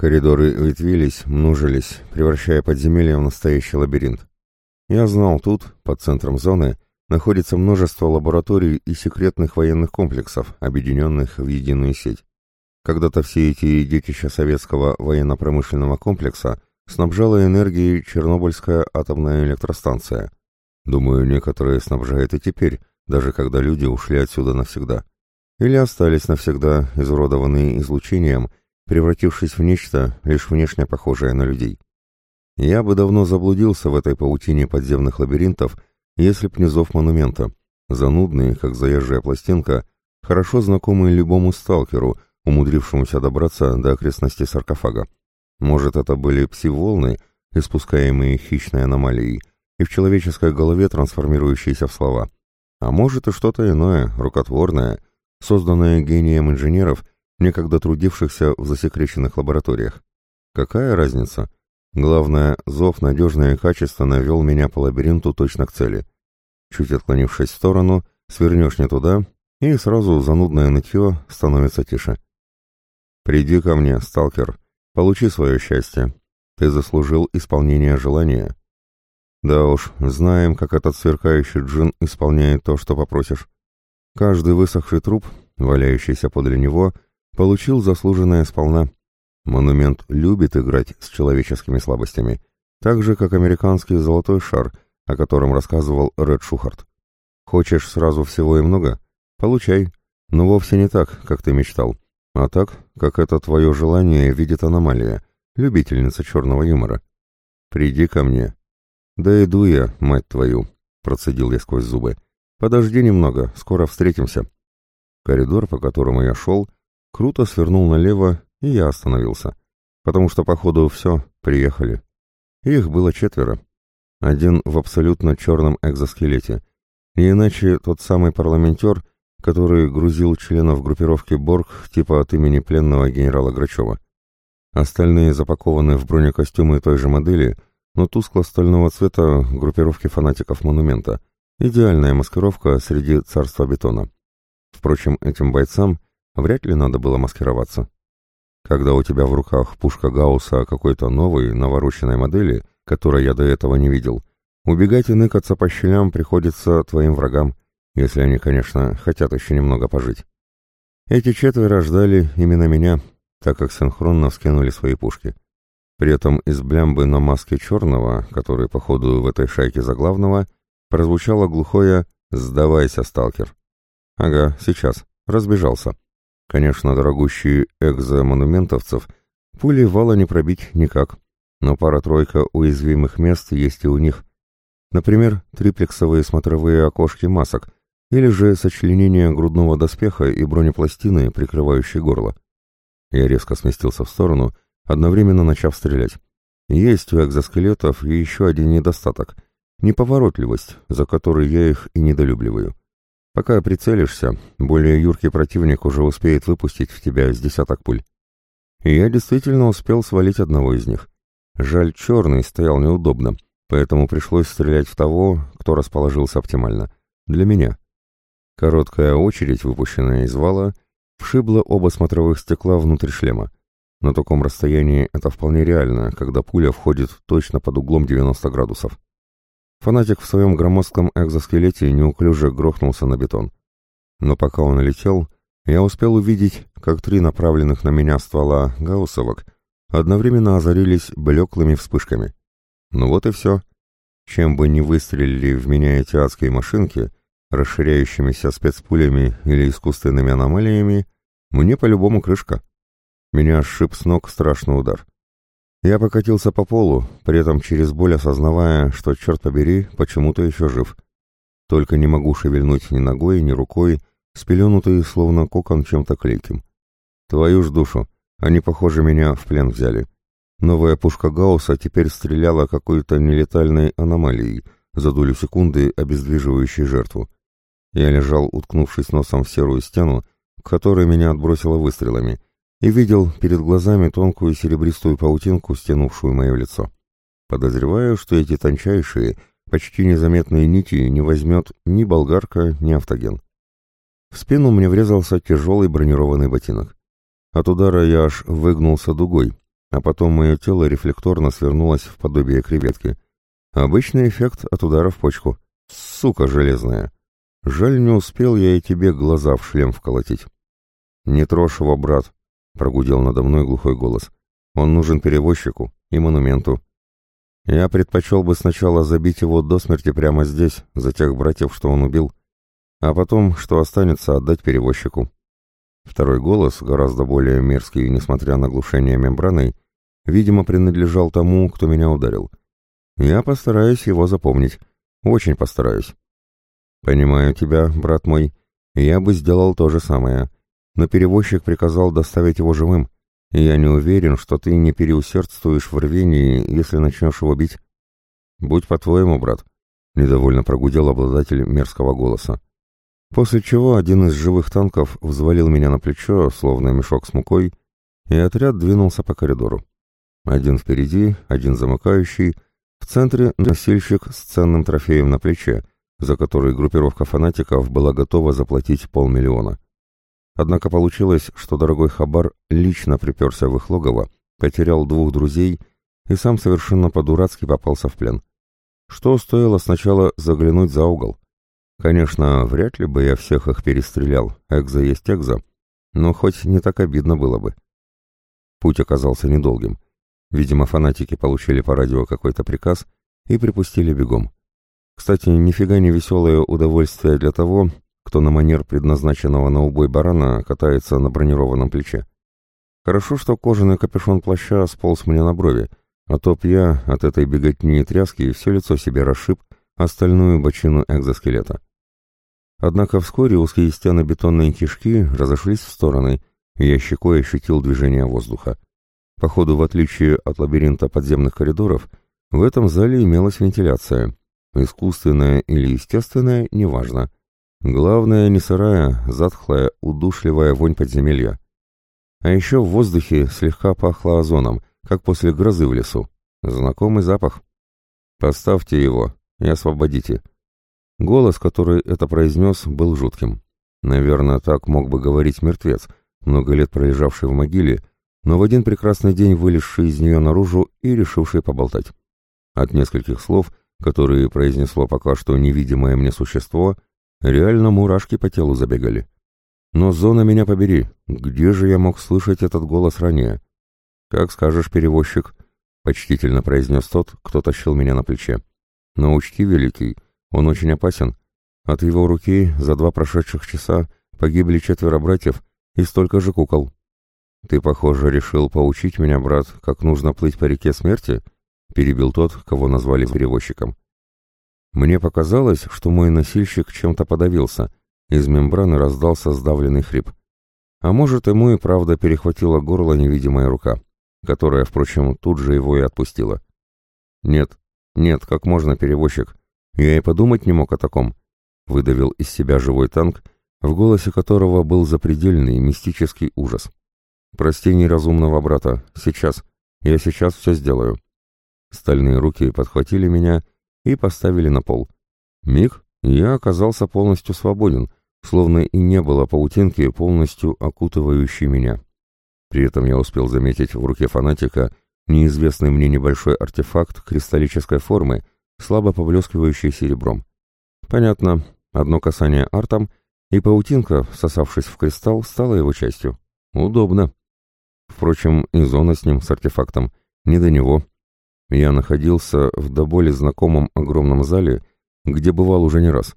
Коридоры ветвились, множились, превращая подземелье в настоящий лабиринт. Я знал, тут, под центром зоны, находится множество лабораторий и секретных военных комплексов, объединенных в единую сеть. Когда-то все эти детища советского военно-промышленного комплекса снабжала энергией Чернобыльская атомная электростанция. Думаю, некоторые снабжают и теперь, даже когда люди ушли отсюда навсегда. Или остались навсегда изуродованные излучением превратившись в нечто, лишь внешне похожее на людей. Я бы давно заблудился в этой паутине подземных лабиринтов, если б не зов монумента, занудный, как заезжая пластинка, хорошо знакомый любому сталкеру, умудрившемуся добраться до окрестностей саркофага. Может, это были пси-волны, испускаемые хищной аномалией, и в человеческой голове трансформирующиеся в слова. А может и что-то иное, рукотворное, созданное гением инженеров некогда трудившихся в засекреченных лабораториях. Какая разница? Главное, зов надежно и качественно вел меня по лабиринту точно к цели. Чуть отклонившись в сторону, свернешь не туда, и сразу занудное нытье становится тише. «Приди ко мне, сталкер, получи свое счастье. Ты заслужил исполнение желания». Да уж, знаем, как этот сверкающий джин исполняет то, что попросишь. Каждый высохший труп, валяющийся подле него — Получил заслуженное сполна. Монумент любит играть с человеческими слабостями, так же, как американский золотой шар, о котором рассказывал Ред Шухарт. Хочешь сразу всего и много? Получай. Но вовсе не так, как ты мечтал, а так, как это твое желание видит аномалия, любительница черного юмора. Приди ко мне. Да иду я, мать твою, процедил я сквозь зубы. Подожди немного, скоро встретимся. Коридор, по которому я шел, — Круто свернул налево, и я остановился. Потому что, походу, все, приехали. Их было четверо. Один в абсолютно черном экзоскелете. И иначе тот самый парламентер, который грузил членов группировки Борг типа от имени пленного генерала Грачева. Остальные запакованы в бронекостюмы той же модели, но тускло-стального цвета группировки фанатиков монумента. Идеальная маскировка среди царства бетона. Впрочем, этим бойцам Вряд ли надо было маскироваться. Когда у тебя в руках пушка Гаусса какой-то новой, навороченной модели, которой я до этого не видел, убегать и ныкаться по щелям приходится твоим врагам, если они, конечно, хотят еще немного пожить. Эти четверо ждали именно меня, так как синхронно вскинули свои пушки. При этом из блямбы на маске черного, который, походу, в этой шайке заглавного, прозвучало глухое «Сдавайся, сталкер». Ага, сейчас. Разбежался. Конечно, дорогущие экзомонументовцев пули вала не пробить никак, но пара-тройка уязвимых мест есть и у них. Например, триплексовые смотровые окошки масок или же сочленение грудного доспеха и бронепластины, прикрывающей горло. Я резко сместился в сторону, одновременно начав стрелять. Есть у экзоскелетов еще один недостаток — неповоротливость, за которой я их и недолюбливаю. Пока прицелишься, более юркий противник уже успеет выпустить в тебя с десяток пуль. И я действительно успел свалить одного из них. Жаль, черный стоял неудобно, поэтому пришлось стрелять в того, кто расположился оптимально. Для меня. Короткая очередь, выпущенная из вала, вшибла оба смотровых стекла внутрь шлема. На таком расстоянии это вполне реально, когда пуля входит точно под углом 90 градусов. Фанатик в своем громоздком экзоскелете неуклюже грохнулся на бетон. Но пока он летел, я успел увидеть, как три направленных на меня ствола гауссовок одновременно озарились блеклыми вспышками. Ну вот и все. Чем бы ни выстрелили в меня эти адские машинки, расширяющимися спецпулями или искусственными аномалиями, мне по-любому крышка. Меня сшиб с ног страшный удар. Я покатился по полу, при этом через боль осознавая, что, черт побери, почему-то еще жив. Только не могу шевельнуть ни ногой, ни рукой, спеленутый, словно кокон чем-то клейким. Твою ж душу, они, похоже, меня в плен взяли. Новая пушка Гаусса теперь стреляла какой-то нелетальной аномалией, за долю секунды обездвиживающей жертву. Я лежал, уткнувшись носом в серую стену, к которой меня отбросило выстрелами, и видел перед глазами тонкую серебристую паутинку, стянувшую мое лицо. Подозреваю, что эти тончайшие, почти незаметные нити не возьмет ни болгарка, ни автоген. В спину мне врезался тяжелый бронированный ботинок. От удара я аж выгнулся дугой, а потом мое тело рефлекторно свернулось в подобие креветки. Обычный эффект от удара в почку. Сука железная. Жаль, не успел я и тебе глаза в шлем вколотить. «Не трожь его, брат», — прогудел надо мной глухой голос. «Он нужен перевозчику и монументу. Я предпочел бы сначала забить его до смерти прямо здесь, за тех братьев, что он убил, а потом, что останется, отдать перевозчику». Второй голос, гораздо более мерзкий, несмотря на глушение мембраной, видимо, принадлежал тому, кто меня ударил. Я постараюсь его запомнить. Очень постараюсь. Понимаю тебя, брат мой. Я бы сделал то же самое но перевозчик приказал доставить его живым, и я не уверен, что ты не переусердствуешь в рвении, если начнешь его бить. Будь по-твоему, брат, — недовольно прогудел обладатель мерзкого голоса. После чего один из живых танков взвалил меня на плечо, словно мешок с мукой, и отряд двинулся по коридору. Один впереди, один замыкающий, в центре носильщик с ценным трофеем на плече, за который группировка фанатиков была готова заплатить полмиллиона. Однако получилось, что дорогой Хабар лично приперся в их логово, потерял двух друзей и сам совершенно по-дурацки попался в плен. Что стоило сначала заглянуть за угол? Конечно, вряд ли бы я всех их перестрелял, экза есть экза, но хоть не так обидно было бы. Путь оказался недолгим. Видимо, фанатики получили по радио какой-то приказ и припустили бегом. Кстати, нифига не веселое удовольствие для того, кто на манер предназначенного на убой барана катается на бронированном плече. Хорошо, что кожаный капюшон плаща сполз мне на брови, а то б я от этой беготни и тряски все лицо себе расшиб, остальную бочину экзоскелета. Однако вскоре узкие стены бетонной кишки разошлись в стороны, и я щекой ощутил движение воздуха. Походу, в отличие от лабиринта подземных коридоров, в этом зале имелась вентиляция. Искусственная или естественная, неважно. Главное, не сырая, затхлая, удушливая вонь подземелья. А еще в воздухе слегка пахло озоном, как после грозы в лесу. Знакомый запах. «Поставьте его и освободите». Голос, который это произнес, был жутким. Наверное, так мог бы говорить мертвец, много лет пролежавший в могиле, но в один прекрасный день вылезший из нее наружу и решивший поболтать. От нескольких слов, которые произнесло пока что невидимое мне существо, — Реально мурашки по телу забегали. Но зона меня побери, где же я мог слышать этот голос ранее? Как скажешь, перевозчик, почтительно произнес тот, кто тащил меня на плече. Но учти, великий, он очень опасен. От его руки за два прошедших часа погибли четверо братьев и столько же кукол. Ты, похоже, решил поучить меня, брат, как нужно плыть по реке смерти? Перебил тот, кого назвали перевозчиком. Мне показалось, что мой носильщик чем-то подавился. Из мембраны раздался сдавленный хрип. А может, ему и правда перехватила горло невидимая рука, которая, впрочем, тут же его и отпустила. «Нет, нет, как можно, перевозчик? Я и подумать не мог о таком», — выдавил из себя живой танк, в голосе которого был запредельный мистический ужас. «Прости неразумного брата, сейчас, я сейчас все сделаю». Стальные руки подхватили меня и поставили на пол. Миг, я оказался полностью свободен, словно и не было паутинки, полностью окутывающей меня. При этом я успел заметить в руке фанатика неизвестный мне небольшой артефакт кристаллической формы, слабо поблескивающий серебром. Понятно, одно касание артом, и паутинка, всосавшись в кристалл, стала его частью. Удобно. Впрочем, и зона с ним, с артефактом, не до него. Я находился в до боли знакомом огромном зале, где бывал уже не раз.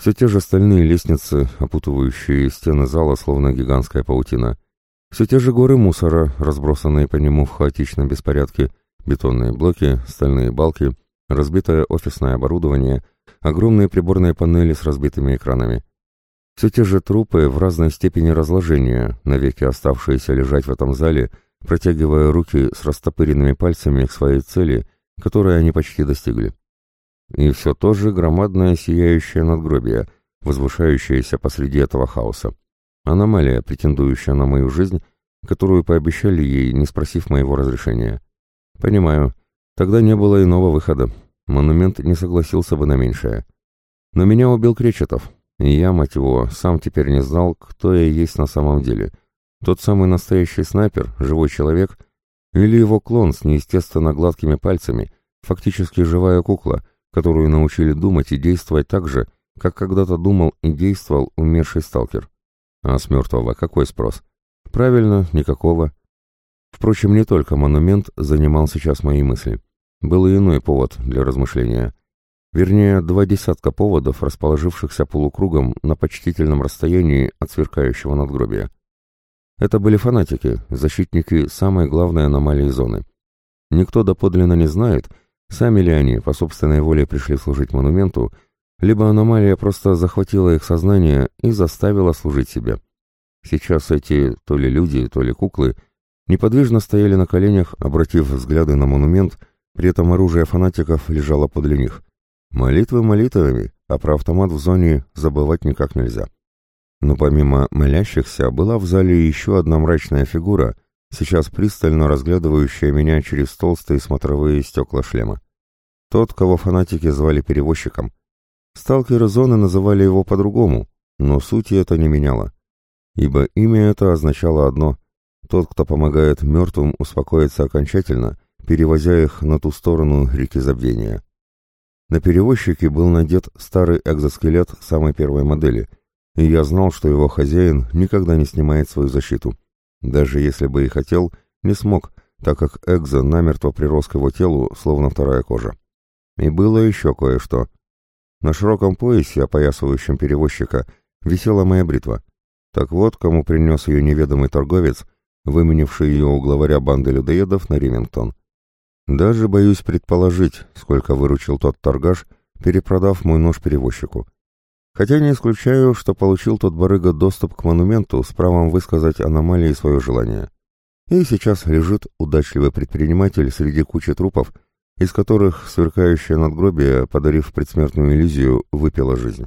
Все те же стальные лестницы, опутывающие стены зала, словно гигантская паутина. Все те же горы мусора, разбросанные по нему в хаотичном беспорядке, бетонные блоки, стальные балки, разбитое офисное оборудование, огромные приборные панели с разбитыми экранами. Все те же трупы в разной степени разложения, навеки оставшиеся лежать в этом зале – протягивая руки с растопыренными пальцами к своей цели, которой они почти достигли. И все то же громадное сияющее надгробие, возвышающееся посреди этого хаоса. Аномалия, претендующая на мою жизнь, которую пообещали ей, не спросив моего разрешения. Понимаю, тогда не было иного выхода. Монумент не согласился бы на меньшее. Но меня убил Кречетов, и я, мать его, сам теперь не знал, кто я есть на самом деле — тот самый настоящий снайпер, живой человек, Или его клон с неестественно гладкими пальцами, фактически живая кукла, которую научили думать и действовать так же, как когда-то думал и действовал умерший сталкер. А с мертвого какой спрос? Правильно, никакого. Впрочем, не только монумент занимал сейчас мои мысли. Был и иной повод для размышления. Вернее, два десятка поводов, расположившихся полукругом на почтительном расстоянии от сверкающего надгробия. Это были фанатики, защитники самой главной аномалии зоны. Никто доподлинно не знает, сами ли они по собственной воле пришли служить монументу, либо аномалия просто захватила их сознание и заставила служить себе. Сейчас эти то ли люди, то ли куклы неподвижно стояли на коленях, обратив взгляды на монумент, при этом оружие фанатиков лежало подле них. Молитвы молитвами, а про автомат в зоне забывать никак нельзя. Но помимо молящихся была в зале еще одна мрачная фигура, сейчас пристально разглядывающая меня через толстые смотровые стекла шлема. Тот, кого фанатики звали перевозчиком. Сталкеры зоны называли его по-другому, но сути это не меняло. Ибо имя это означало одно — тот, кто помогает мертвым успокоиться окончательно, перевозя их на ту сторону реки забвения. На перевозчике был надет старый экзоскелет самой первой модели, и я знал, что его хозяин никогда не снимает свою защиту. Даже если бы и хотел, не смог, так как экзо намертво прирос к его телу, словно вторая кожа. И было еще кое-что. На широком поясе, опоясывающем перевозчика, висела моя бритва. Так вот, кому принес ее неведомый торговец, выменивший ее у главаря банды людоедов на Ремингтон. Даже боюсь предположить, сколько выручил тот торгаш, перепродав мой нож перевозчику. Хотя не исключаю, что получил тот барыга доступ к монументу с правом высказать аномалии свое желание. И сейчас лежит удачливый предприниматель среди кучи трупов, из которых сверкающее надгробие, подарив предсмертную иллюзию, выпило жизнь.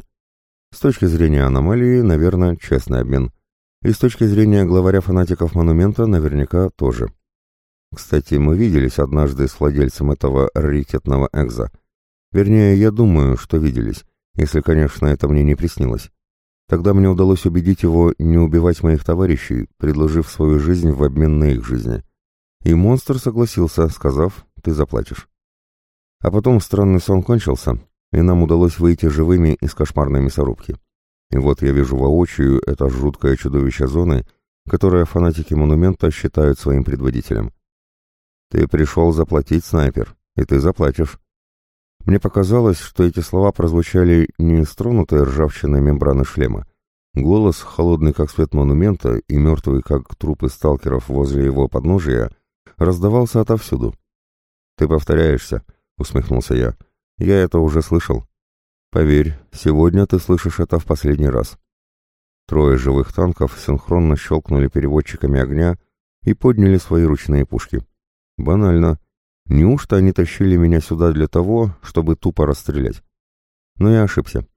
С точки зрения аномалии, наверное, честный обмен. И с точки зрения главаря фанатиков монумента, наверняка тоже. Кстати, мы виделись однажды с владельцем этого раритетного экза. Вернее, я думаю, что виделись если, конечно, это мне не приснилось. Тогда мне удалось убедить его не убивать моих товарищей, предложив свою жизнь в обмен на их жизни. И монстр согласился, сказав, ты заплатишь. А потом странный сон кончился, и нам удалось выйти живыми из кошмарной мясорубки. И вот я вижу воочию это жуткое чудовище зоны, которое фанатики монумента считают своим предводителем. Ты пришел заплатить, снайпер, и ты заплатишь. Мне показалось, что эти слова прозвучали не из тронутой ржавчиной мембраны шлема. Голос, холодный как свет монумента и мертвый как трупы сталкеров возле его подножия, раздавался отовсюду. «Ты повторяешься», — усмехнулся я. «Я это уже слышал. Поверь, сегодня ты слышишь это в последний раз». Трое живых танков синхронно щелкнули переводчиками огня и подняли свои ручные пушки. Банально, Неужто они тащили меня сюда для того, чтобы тупо расстрелять? Но я ошибся.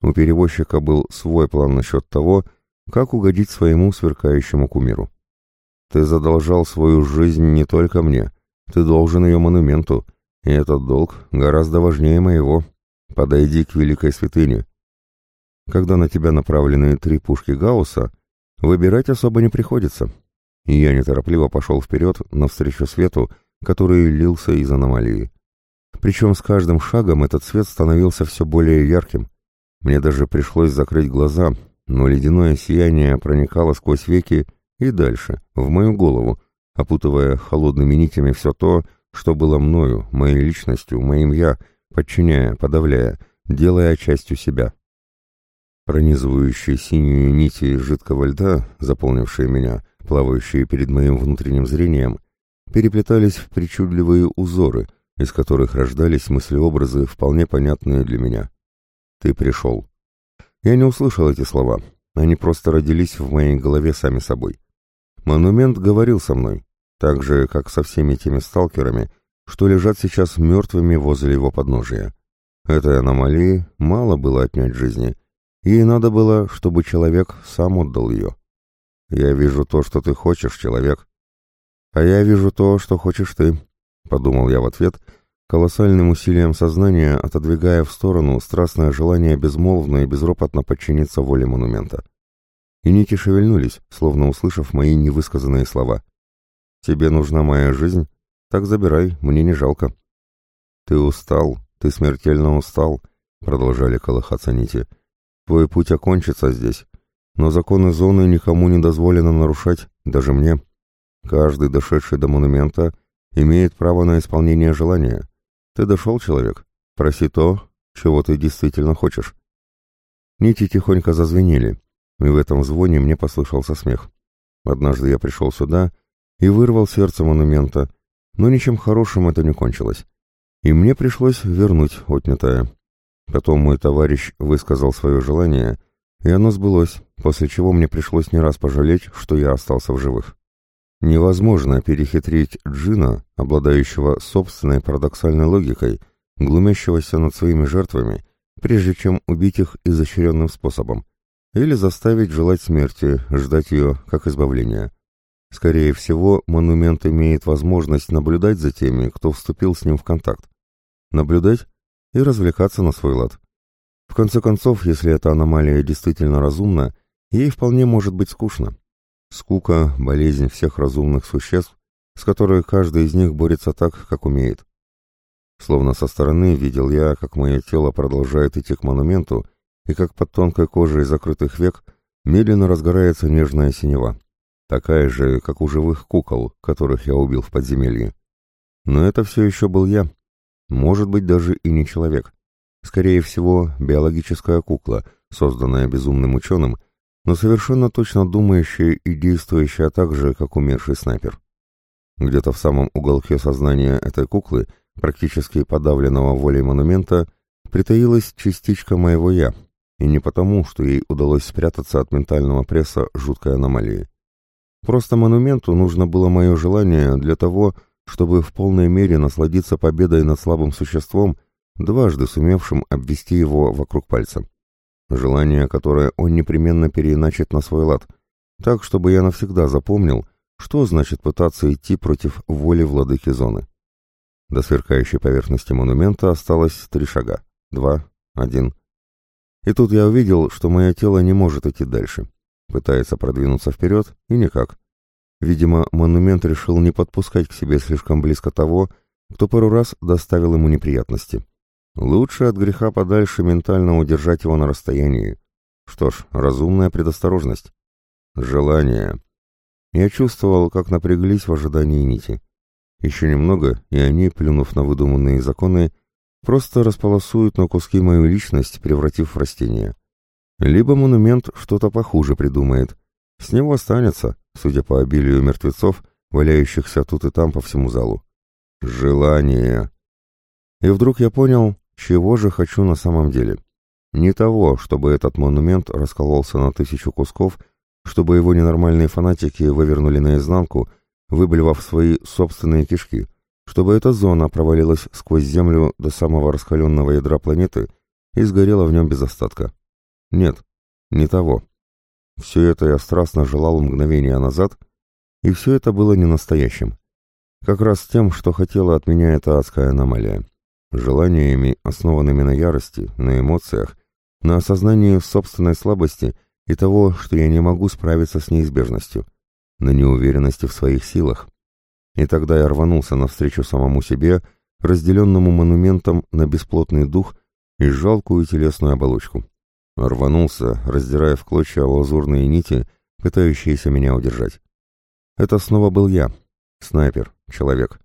У перевозчика был свой план насчет того, как угодить своему сверкающему кумиру. Ты задолжал свою жизнь не только мне, ты должен ее монументу, и этот долг гораздо важнее моего. Подойди к великой святыне. Когда на тебя направлены три пушки Гаусса, выбирать особо не приходится. И я неторопливо пошел вперед, навстречу свету, который лился из аномалии. Причем с каждым шагом этот свет становился все более ярким. Мне даже пришлось закрыть глаза, но ледяное сияние проникало сквозь веки и дальше, в мою голову, опутывая холодными нитями все то, что было мною, моей личностью, моим «я», подчиняя, подавляя, делая частью себя. Пронизывающие синюю нити жидкого льда, заполнившие меня, плавающие перед моим внутренним зрением, переплетались в причудливые узоры, из которых рождались мыслеобразы, вполне понятные для меня. «Ты пришел». Я не услышал эти слова, они просто родились в моей голове сами собой. Монумент говорил со мной, так же, как со всеми теми сталкерами, что лежат сейчас мертвыми возле его подножия. Этой аномалии мало было отнять жизни, ей надо было, чтобы человек сам отдал ее. «Я вижу то, что ты хочешь, человек», «А я вижу то, что хочешь ты», — подумал я в ответ, колоссальным усилием сознания отодвигая в сторону страстное желание безмолвно и безропотно подчиниться воле монумента. И нити шевельнулись, словно услышав мои невысказанные слова. Тебе нужна моя жизнь? Так забирай, мне не жалко. Ты устал, ты смертельно устал, продолжали колыхаться нити. Твой путь окончится здесь, но законы зоны никому не дозволено нарушать, даже мне. Каждый, дошедший до монумента, имеет право на исполнение желания. Ты дошел, человек? Проси то, чего ты действительно хочешь. Нити тихонько зазвенели, и в этом звоне мне послышался смех. Однажды я пришел сюда и вырвал сердце монумента, но ничем хорошим это не кончилось. И мне пришлось вернуть отнятое. Потом мой товарищ высказал свое желание, и оно сбылось, после чего мне пришлось не раз пожалеть, что я остался в живых. Невозможно перехитрить джина, обладающего собственной парадоксальной логикой, глумящегося над своими жертвами, прежде чем убить их изощренным способом, или заставить желать смерти, ждать ее как избавления. Скорее всего, монумент имеет возможность наблюдать за теми, кто вступил с ним в контакт. Наблюдать и развлекаться на свой лад. В конце концов, если эта аномалия действительно разумна, ей вполне может быть скучно. Скука – болезнь всех разумных существ, с которой каждый из них борется так, как умеет. Словно со стороны видел я, как мое тело продолжает идти к монументу, и как под тонкой кожей закрытых век медленно разгорается нежная синева, такая же, как у живых кукол, которых я убил в подземелье. Но это все еще был я, может быть, даже и не человек. Скорее всего, биологическая кукла, созданная безумным ученым, но совершенно точно думающая и действующая так же, как умерший снайпер. Где-то в самом уголке сознания этой куклы, практически подавленного волей монумента, притаилась частичка моего «я», и не потому, что ей удалось спрятаться от ментального пресса жуткой аномалии. Просто монументу нужно было мое желание для того, чтобы в полной мере насладиться победой над слабым существом, дважды сумевшим обвести его вокруг пальца. Желание, которое он непременно переиначит на свой лад, так, чтобы я навсегда запомнил, что значит пытаться идти против воли владыки зоны. До сверкающей поверхности монумента осталось три шага. Два, один. И тут я увидел, что мое тело не может идти дальше. Пытается продвинуться вперед, и никак. Видимо, монумент решил не подпускать к себе слишком близко того, кто пару раз доставил ему неприятности. Лучше от греха подальше ментально удержать его на расстоянии. Что ж, разумная предосторожность. Желание. Я чувствовал, как напряглись в ожидании нити. Еще немного, и они, плюнув на выдуманные законы, просто располосуют на куски мою личность, превратив в растение. Либо монумент что-то похуже придумает. С него останется, судя по обилию мертвецов, валяющихся тут и там по всему залу. Желание. И вдруг я понял, чего же хочу на самом деле. Не того, чтобы этот монумент раскололся на тысячу кусков, чтобы его ненормальные фанатики вывернули наизнанку, выблевав свои собственные кишки, чтобы эта зона провалилась сквозь землю до самого раскаленного ядра планеты и сгорела в нем без остатка. Нет, не того. Все это я страстно желал мгновения назад, и все это было не настоящим. Как раз тем, что хотела от меня эта адская аномалия. Желаниями, основанными на ярости, на эмоциях, на осознании собственной слабости и того, что я не могу справиться с неизбежностью, на неуверенности в своих силах. И тогда я рванулся навстречу самому себе, разделенному монументом на бесплотный дух и жалкую телесную оболочку. Рванулся, раздирая в клочья лазурные нити, пытающиеся меня удержать. Это снова был я, снайпер, человек.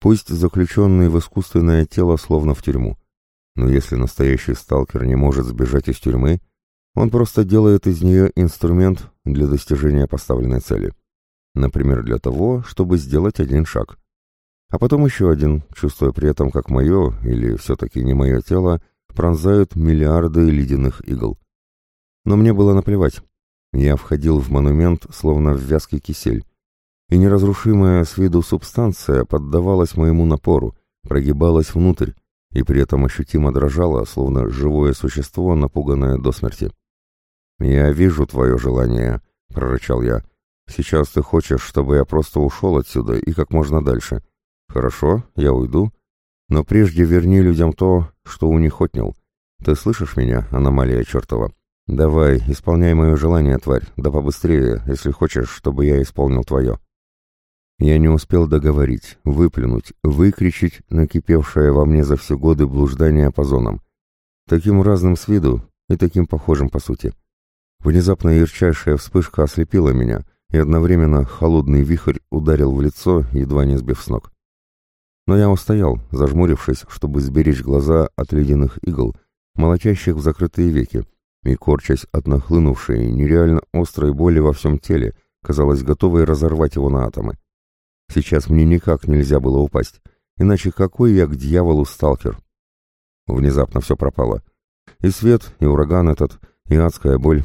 Пусть заключенный в искусственное тело словно в тюрьму. Но если настоящий сталкер не может сбежать из тюрьмы, он просто делает из нее инструмент для достижения поставленной цели. Например, для того, чтобы сделать один шаг. А потом еще один, чувствуя при этом, как мое, или все-таки не мое тело, пронзают миллиарды ледяных игл. Но мне было наплевать. Я входил в монумент, словно в вязкий кисель, и неразрушимая с виду субстанция поддавалась моему напору, прогибалась внутрь, и при этом ощутимо дрожала, словно живое существо, напуганное до смерти. «Я вижу твое желание», — прорычал я. «Сейчас ты хочешь, чтобы я просто ушел отсюда и как можно дальше. Хорошо, я уйду, но прежде верни людям то, что у них отнял. Ты слышишь меня, аномалия чертова? Давай, исполняй мое желание, тварь, да побыстрее, если хочешь, чтобы я исполнил твое. Я не успел договорить, выплюнуть, выкричить накипевшее во мне за все годы блуждание по зонам. Таким разным с виду и таким похожим по сути. Внезапно ярчайшая вспышка ослепила меня, и одновременно холодный вихрь ударил в лицо, едва не сбив с ног. Но я устоял, зажмурившись, чтобы сберечь глаза от ледяных игл, молотящих в закрытые веки, и корчась от нахлынувшей, нереально острой боли во всем теле, казалось, готовой разорвать его на атомы. Сейчас мне никак нельзя было упасть, иначе какой я к дьяволу сталкер? Внезапно все пропало. И свет, и ураган этот, и адская боль.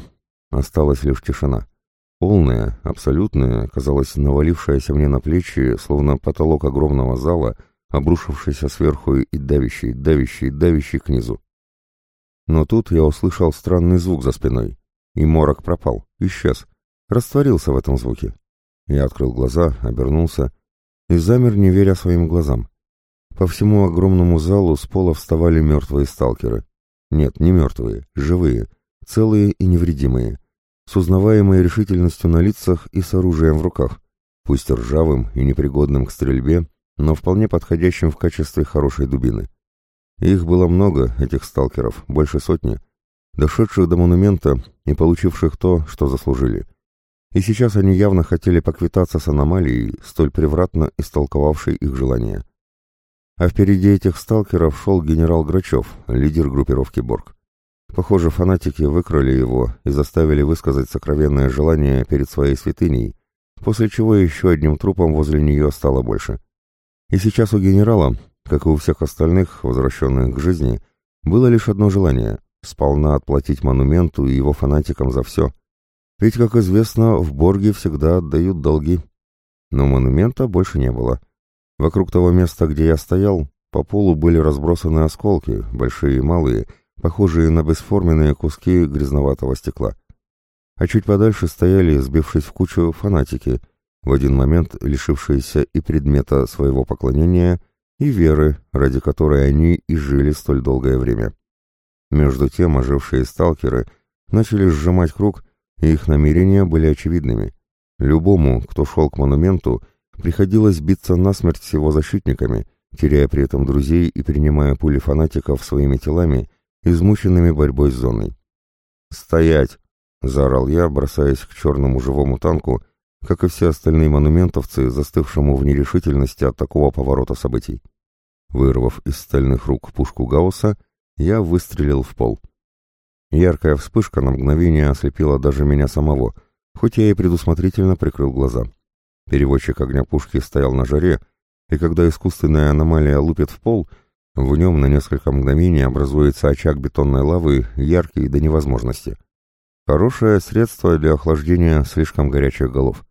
Осталась лишь тишина. Полная, абсолютная, казалось, навалившаяся мне на плечи, словно потолок огромного зала, обрушившийся сверху и давящий, давящий, давящий к низу. Но тут я услышал странный звук за спиной, и морок пропал, исчез, растворился в этом звуке. Я открыл глаза, обернулся и замер, не веря своим глазам. По всему огромному залу с пола вставали мертвые сталкеры. Нет, не мертвые, живые, целые и невредимые, с узнаваемой решительностью на лицах и с оружием в руках, пусть ржавым и непригодным к стрельбе, но вполне подходящим в качестве хорошей дубины. Их было много, этих сталкеров, больше сотни, дошедших до монумента и получивших то, что заслужили. И сейчас они явно хотели поквитаться с аномалией, столь превратно истолковавшей их желания. А впереди этих сталкеров шел генерал Грачев, лидер группировки Борг. Похоже, фанатики выкрали его и заставили высказать сокровенное желание перед своей святыней, после чего еще одним трупом возле нее стало больше. И сейчас у генерала, как и у всех остальных, возвращенных к жизни, было лишь одно желание — сполна отплатить монументу и его фанатикам за все — ведь, как известно, в Борге всегда отдают долги. Но монумента больше не было. Вокруг того места, где я стоял, по полу были разбросаны осколки, большие и малые, похожие на бесформенные куски грязноватого стекла. А чуть подальше стояли, сбившись в кучу, фанатики, в один момент лишившиеся и предмета своего поклонения, и веры, ради которой они и жили столь долгое время. Между тем ожившие сталкеры начали сжимать круг их намерения были очевидными. Любому, кто шел к монументу, приходилось биться насмерть с его защитниками, теряя при этом друзей и принимая пули фанатиков своими телами, измученными борьбой с зоной. «Стоять!» — заорал я, бросаясь к черному живому танку, как и все остальные монументовцы, застывшему в нерешительности от такого поворота событий. Вырвав из стальных рук пушку Гаусса, я выстрелил в пол. Яркая вспышка на мгновение ослепила даже меня самого, хоть я и предусмотрительно прикрыл глаза. Переводчик огня пушки стоял на жаре, и когда искусственная аномалия лупит в пол, в нем на несколько мгновений образуется очаг бетонной лавы, яркий до невозможности. Хорошее средство для охлаждения слишком горячих голов.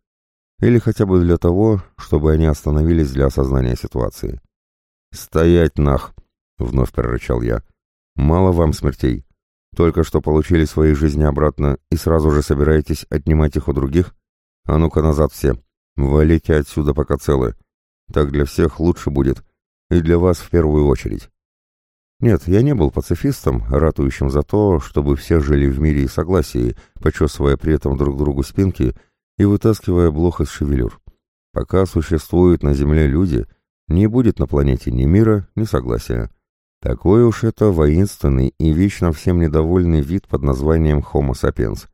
Или хотя бы для того, чтобы они остановились для осознания ситуации. «Стоять нах!» — вновь прорычал я. «Мало вам смертей. Только что получили свои жизни обратно и сразу же собираетесь отнимать их у других? А ну-ка назад все. Валите отсюда пока целы. Так для всех лучше будет. И для вас в первую очередь. Нет, я не был пацифистом, ратующим за то, чтобы все жили в мире и согласии, почесывая при этом друг другу спинки и вытаскивая блох из шевелюр. Пока существуют на Земле люди, не будет на планете ни мира, ни согласия. Такой уж это воинственный и вечно всем недовольный вид под названием Homo sapiens.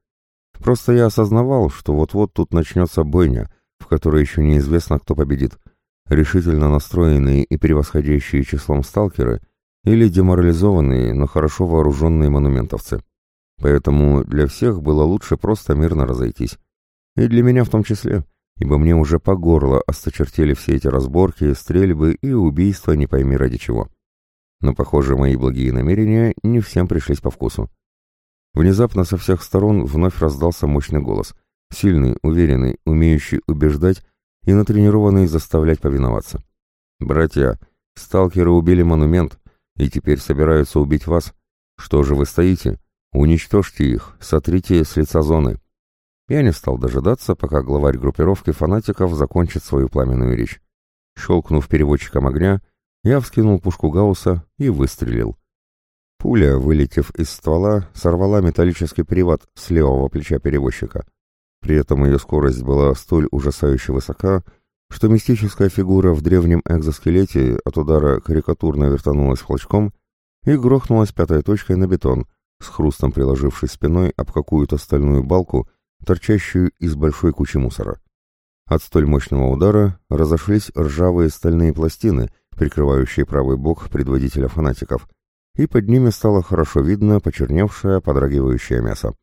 Просто я осознавал, что вот-вот тут начнется бойня, в которой еще неизвестно, кто победит. Решительно настроенные и превосходящие числом сталкеры или деморализованные, но хорошо вооруженные монументовцы. Поэтому для всех было лучше просто мирно разойтись. И для меня в том числе, ибо мне уже по горло осточертели все эти разборки, стрельбы и убийства не пойми ради чего. Но, похоже, мои благие намерения не всем пришлись по вкусу. Внезапно со всех сторон вновь раздался мощный голос. Сильный, уверенный, умеющий убеждать и натренированный заставлять повиноваться. «Братья, сталкеры убили монумент и теперь собираются убить вас. Что же вы стоите? Уничтожьте их, сотрите с лица зоны». Я не стал дожидаться, пока главарь группировки фанатиков закончит свою пламенную речь. Щелкнув переводчиком огня, я вскинул пушку Гаусса и выстрелил. Пуля, вылетев из ствола, сорвала металлический привод с левого плеча перевозчика. При этом ее скорость была столь ужасающе высока, что мистическая фигура в древнем экзоскелете от удара карикатурно вертанулась флажком и грохнулась пятой точкой на бетон, с хрустом приложившись спиной об какую-то стальную балку, торчащую из большой кучи мусора. От столь мощного удара разошлись ржавые стальные пластины, прикрывающие правый бок предводителя фанатиков, и под ними стало хорошо видно почерневшее, подрагивающее мясо.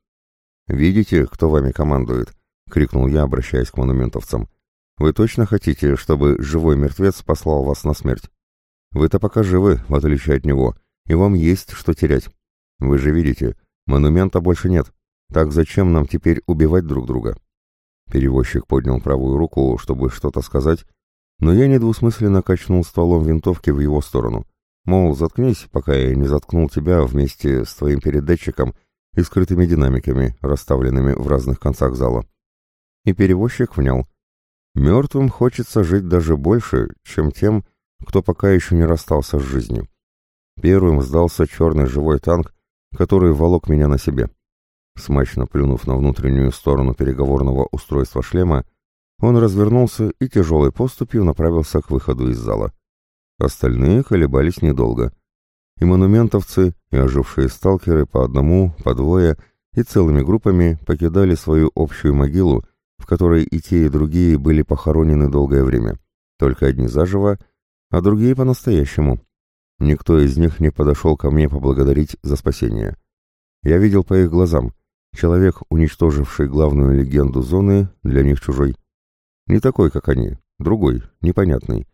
«Видите, кто вами командует?» — крикнул я, обращаясь к монументовцам. «Вы точно хотите, чтобы живой мертвец послал вас на смерть? Вы-то пока живы, в отличие от него, и вам есть что терять. Вы же видите, монумента больше нет. Так зачем нам теперь убивать друг друга?» Перевозчик поднял правую руку, чтобы что-то сказать, но я недвусмысленно качнул стволом винтовки в его сторону. Мол, заткнись, пока я не заткнул тебя вместе с твоим передатчиком и скрытыми динамиками, расставленными в разных концах зала. И перевозчик внял. Мертвым хочется жить даже больше, чем тем, кто пока еще не расстался с жизнью. Первым сдался черный живой танк, который волок меня на себе. Смачно плюнув на внутреннюю сторону переговорного устройства шлема, он развернулся и тяжелой поступью направился к выходу из зала. Остальные колебались недолго. И монументовцы, и ожившие сталкеры по одному, по двое и целыми группами покидали свою общую могилу, в которой и те, и другие были похоронены долгое время. Только одни заживо, а другие по-настоящему. Никто из них не подошел ко мне поблагодарить за спасение. Я видел по их глазам. Человек, уничтоживший главную легенду зоны, для них чужой. Не такой, как они, другой, непонятный.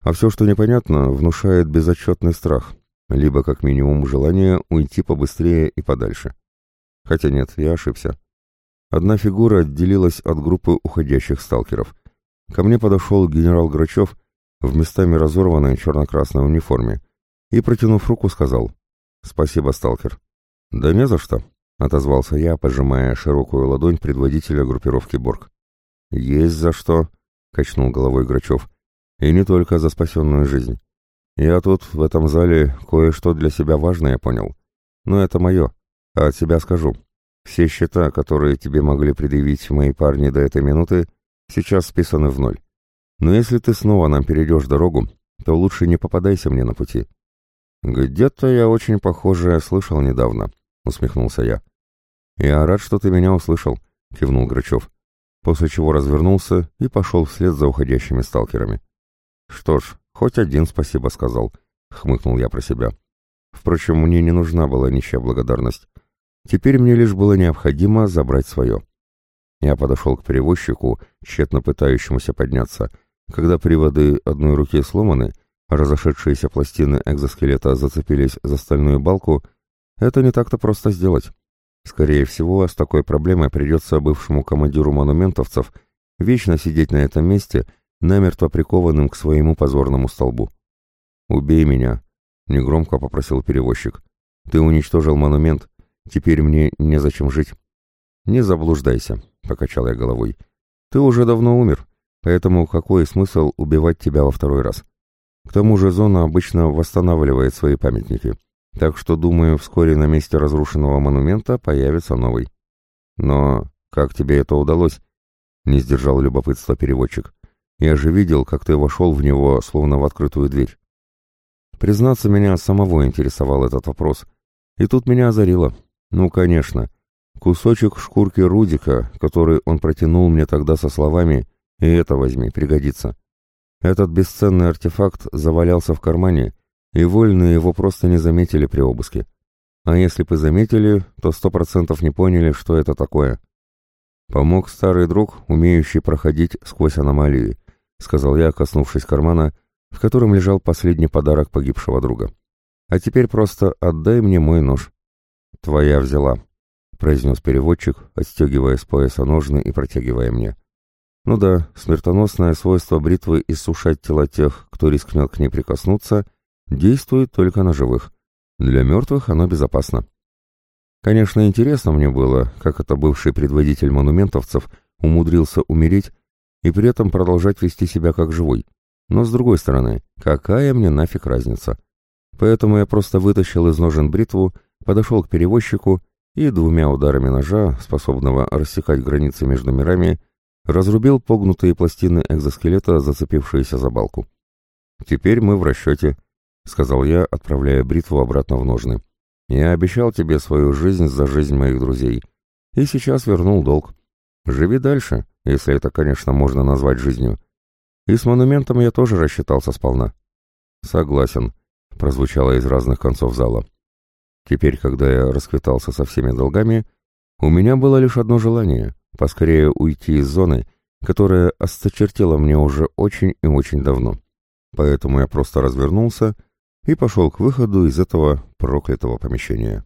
А все, что непонятно, внушает безотчетный страх, либо как минимум желание уйти побыстрее и подальше. Хотя нет, я ошибся. Одна фигура отделилась от группы уходящих сталкеров. Ко мне подошел генерал Грачев в местами разорванной черно-красной униформе и, протянув руку, сказал «Спасибо, сталкер». «Да не за что», — отозвался я, пожимая широкую ладонь предводителя группировки Борг. «Есть за что», — качнул головой Грачев. «И не только за спасенную жизнь. Я тут, в этом зале, кое-что для себя важное понял. Но это мое. А от себя скажу. Все счета, которые тебе могли предъявить мои парни до этой минуты, сейчас списаны в ноль. Но если ты снова нам перейдешь дорогу, то лучше не попадайся мне на пути». «Где-то я очень похожее слышал недавно», — усмехнулся я. «Я рад, что ты меня услышал», — кивнул Грачев после чего развернулся и пошел вслед за уходящими сталкерами. «Что ж, хоть один спасибо сказал», — хмыкнул я про себя. Впрочем, мне не нужна была ничья благодарность. Теперь мне лишь было необходимо забрать свое. Я подошел к перевозчику, тщетно пытающемуся подняться. Когда приводы одной руки сломаны, а разошедшиеся пластины экзоскелета зацепились за стальную балку, это не так-то просто сделать. Скорее всего, с такой проблемой придется бывшему командиру монументовцев вечно сидеть на этом месте, намертво прикованным к своему позорному столбу. «Убей меня», — негромко попросил перевозчик. «Ты уничтожил монумент, теперь мне незачем жить». «Не заблуждайся», — покачал я головой. «Ты уже давно умер, поэтому какой смысл убивать тебя во второй раз? К тому же зона обычно восстанавливает свои памятники». Так что, думаю, вскоре на месте разрушенного монумента появится новый. Но как тебе это удалось? Не сдержал любопытство переводчик. Я же видел, как ты вошел в него, словно в открытую дверь. Признаться, меня самого интересовал этот вопрос. И тут меня озарило. Ну, конечно. Кусочек шкурки Рудика, который он протянул мне тогда со словами «И это возьми, пригодится». Этот бесценный артефакт завалялся в кармане, и вольные его просто не заметили при обыске. А если бы заметили, то сто процентов не поняли, что это такое. «Помог старый друг, умеющий проходить сквозь аномалии», — сказал я, коснувшись кармана, в котором лежал последний подарок погибшего друга. «А теперь просто отдай мне мой нож». «Твоя взяла», — произнес переводчик, отстегивая с пояса ножны и протягивая мне. «Ну да, смертоносное свойство бритвы иссушать тела тех, кто рискнет к ней прикоснуться — действует только на живых. Для мертвых оно безопасно. Конечно, интересно мне было, как это бывший предводитель монументовцев умудрился умереть и при этом продолжать вести себя как живой. Но с другой стороны, какая мне нафиг разница? Поэтому я просто вытащил из ножен бритву, подошел к перевозчику и двумя ударами ножа, способного рассекать границы между мирами, разрубил погнутые пластины экзоскелета, зацепившиеся за балку. «Теперь мы в расчете», — сказал я, отправляя бритву обратно в ножны. «Я обещал тебе свою жизнь за жизнь моих друзей, и сейчас вернул долг. Живи дальше, если это, конечно, можно назвать жизнью. И с монументом я тоже рассчитался сполна». «Согласен», — прозвучало из разных концов зала. Теперь, когда я расквитался со всеми долгами, у меня было лишь одно желание — поскорее уйти из зоны, которая осточертела мне уже очень и очень давно. Поэтому я просто развернулся и пошел к выходу из этого проклятого помещения.